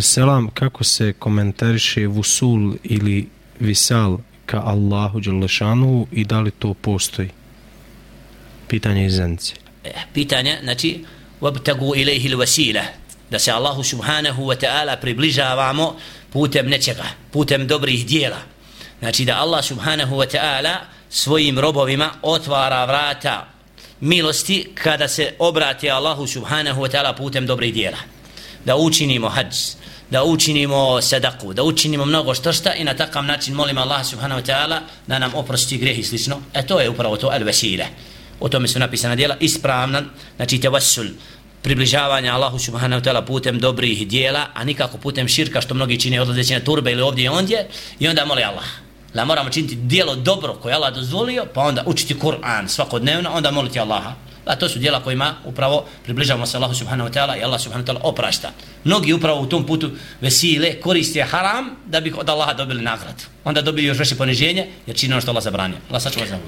Selam, kako se komentariše vusul ili visal ka Allahu Đalešanu i da li to postoji? Pitanje iz Zenice. E, pitanje, znači, وَبْتَغُوا إِلَيْهِ الْوَسِيلَ da se Allahu subhanahu wa ta'ala približavamo putem nečega, putem dobrih dijela. Znači da Allah subhanahu wa ta'ala svojim robovima otvara vrata milosti kada se obrati Allahu subhanahu wa ta'ala putem dobrih dijela. Da učinimo hađ, da učinimo sadaku, da učinimo mnogo što šta i na takav način molim Allah subhanahu wa ta'ala da nam oprosti greh i slično. E to je upravo to al-vesile. O tome su napisana dijela ispravna, znači tevassul, približavanja Allahu subhanahu wa ta'ala putem dobrih dijela, a nikako putem širka što mnogi čine odlazeći na turbe ili ovdje i ondje i onda moli Allah. La moramo činiti dijelo dobro koje Allah dozvolio, pa onda učiti Kur'an svakodnevno, onda moliti Allaha. A to su djela kojima upravo približavamo se Allahu subhanahu wa ta'ala i Allah subhanahu wa ta'ala oprašta. Mnogi upravo u tom putu vesile koriste haram da bi od Allaha dobili nagradu. Onda dobili još veće poniženje jer čini ono što Allah zabranio. Allah sačuva za